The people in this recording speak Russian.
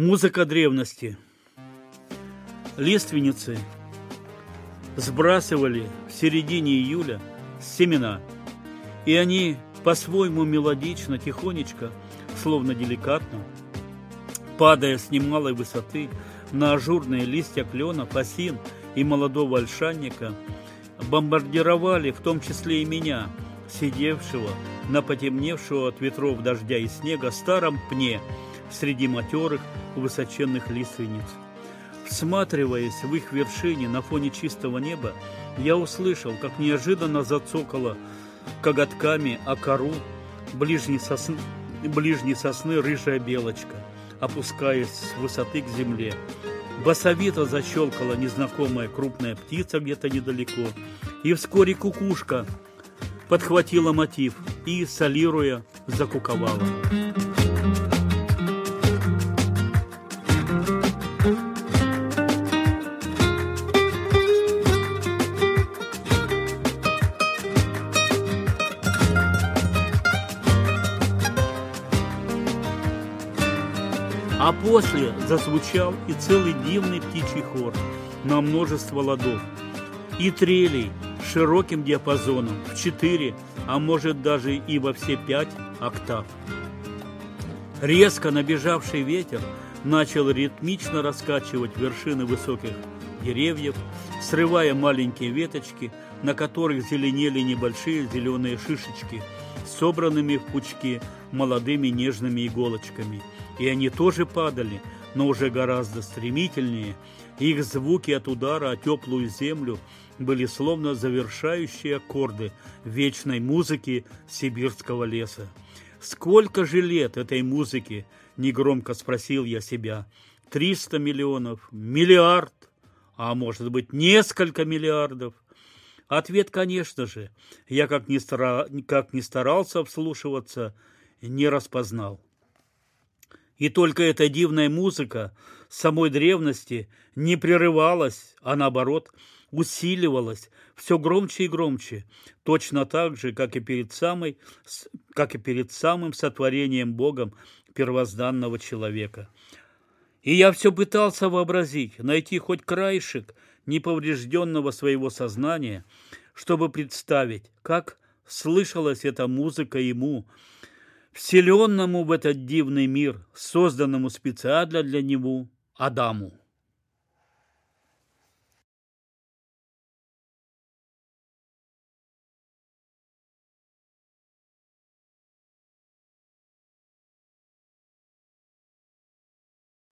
Музыка древности. Лиственницы сбрасывали в середине июля семена, и они по-своему мелодично, тихонечко, словно деликатно, падая с немалой высоты на ажурные листья клена, осин и молодого ольшанника, бомбардировали в том числе и меня, сидевшего на потемневшего от ветров дождя и снега старом пне среди матерых высоченных лиственниц. Всматриваясь в их вершине на фоне чистого неба, я услышал, как неожиданно зацокала коготками о кору ближней сосны, ближней сосны рыжая белочка, опускаясь с высоты к земле. Басовито защелкала незнакомая крупная птица где-то недалеко, и вскоре кукушка подхватила мотив и, солируя, закуковала. А после зазвучал и целый дивный птичий хор на множество ладов и трелей широким диапазоном в четыре, а может даже и во все пять октав. Резко набежавший ветер начал ритмично раскачивать вершины высоких деревьев, срывая маленькие веточки, на которых зеленели небольшие зеленые шишечки, собранными в пучки молодыми нежными иголочками. И они тоже падали, но уже гораздо стремительнее. Их звуки от удара о теплую землю были словно завершающие аккорды вечной музыки сибирского леса. «Сколько же лет этой музыки?» – негромко спросил я себя. «Триста миллионов? Миллиард? А может быть, несколько миллиардов?» Ответ, конечно же, я как ни, стара... как ни старался вслушиваться, не распознал. И только эта дивная музыка самой древности не прерывалась, а наоборот усиливалась все громче и громче, точно так же, как и перед, самой, как и перед самым сотворением Богом первозданного человека. И я все пытался вообразить, найти хоть краешек неповрежденного своего сознания, чтобы представить, как слышалась эта музыка ему, вселенному в этот дивный мир, созданному специально для него, Адаму.